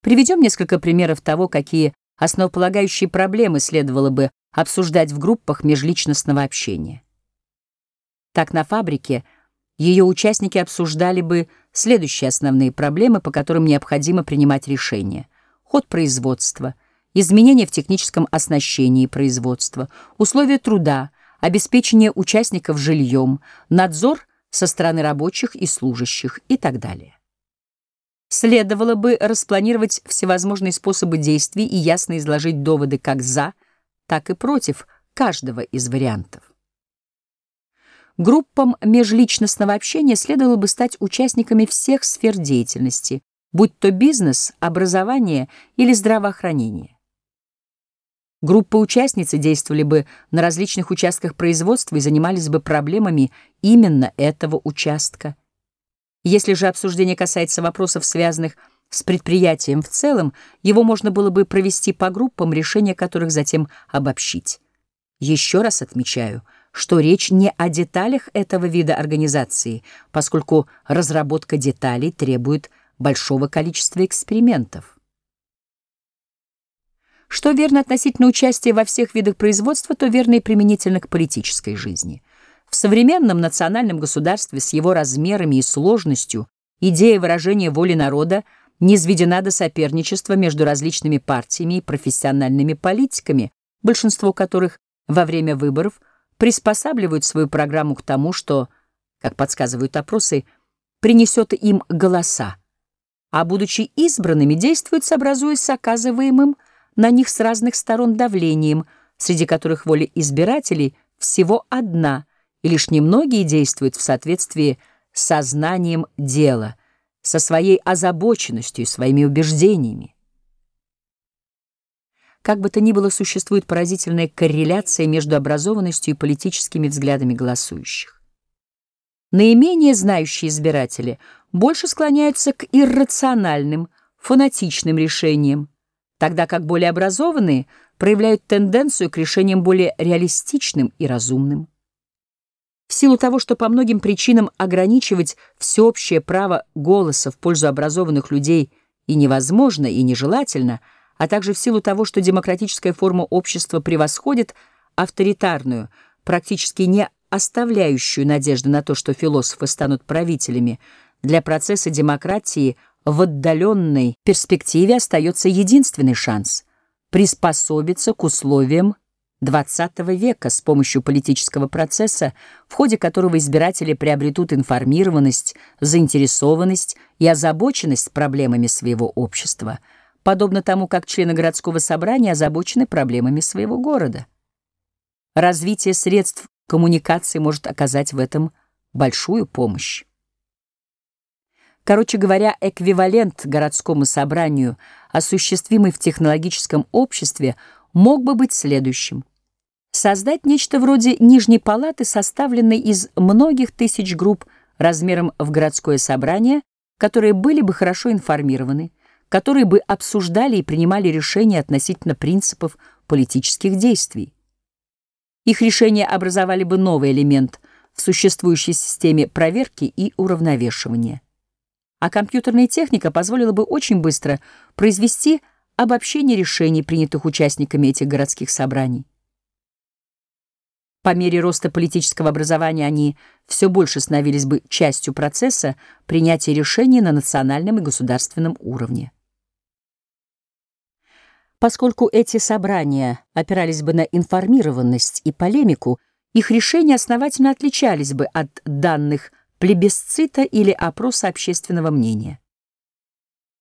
Приведем несколько примеров того, какие основополагающие проблемы следовало бы обсуждать в группах межличностного общения. Так на фабрике ее участники обсуждали бы следующие основные проблемы, по которым необходимо принимать решения. Ход производства, изменения в техническом оснащении производства, условия труда, обеспечение участников жильем, надзор со стороны рабочих и служащих и так далее. Следовало бы распланировать всевозможные способы действий и ясно изложить доводы как «за», так и «против» каждого из вариантов. Группам межличностного общения следовало бы стать участниками всех сфер деятельности, будь то бизнес, образование или здравоохранение. Группы участницы действовали бы на различных участках производства и занимались бы проблемами именно этого участка – если же обсуждение касается вопросов, связанных с предприятием в целом, его можно было бы провести по группам, решения которых затем обобщить. Еще раз отмечаю, что речь не о деталях этого вида организации, поскольку разработка деталей требует большого количества экспериментов. Что верно относительно участия во всех видах производства, то верно и применительно к политической жизни. В современном национальном государстве с его размерами и сложностью идея выражения воли народа низведена до соперничества между различными партиями и профессиональными политиками, большинство которых во время выборов приспосабливают свою программу к тому, что, как подсказывают опросы, принесет им голоса, а, будучи избранными, действуют, сообразуясь с оказываемым на них с разных сторон давлением, среди которых воля избирателей всего одна — лишь немногие действуют в соответствии с сознанием дела, со своей озабоченностью и своими убеждениями. Как бы то ни было, существует поразительная корреляция между образованностью и политическими взглядами голосующих. Наименее знающие избиратели больше склоняются к иррациональным, фанатичным решениям, тогда как более образованные проявляют тенденцию к решениям более реалистичным и разумным. В силу того, что по многим причинам ограничивать всеобщее право голоса в пользу образованных людей и невозможно, и нежелательно, а также в силу того, что демократическая форма общества превосходит авторитарную, практически не оставляющую надежды на то, что философы станут правителями, для процесса демократии в отдаленной перспективе остается единственный шанс — приспособиться к условиям XX века с помощью политического процесса, в ходе которого избиратели приобретут информированность, заинтересованность и озабоченность проблемами своего общества, подобно тому, как члены городского собрания озабочены проблемами своего города. Развитие средств коммуникации может оказать в этом большую помощь. Короче говоря, эквивалент городскому собранию, осуществимый в технологическом обществе, мог бы быть следующим. Создать нечто вроде нижней палаты, составленной из многих тысяч групп размером в городское собрание, которые были бы хорошо информированы, которые бы обсуждали и принимали решения относительно принципов политических действий. Их решения образовали бы новый элемент в существующей системе проверки и уравновешивания. А компьютерная техника позволила бы очень быстро произвести обобщение решений, принятых участниками этих городских собраний. По мере роста политического образования они все больше становились бы частью процесса принятия решений на национальном и государственном уровне. Поскольку эти собрания опирались бы на информированность и полемику, их решения основательно отличались бы от данных плебисцита или опроса общественного мнения.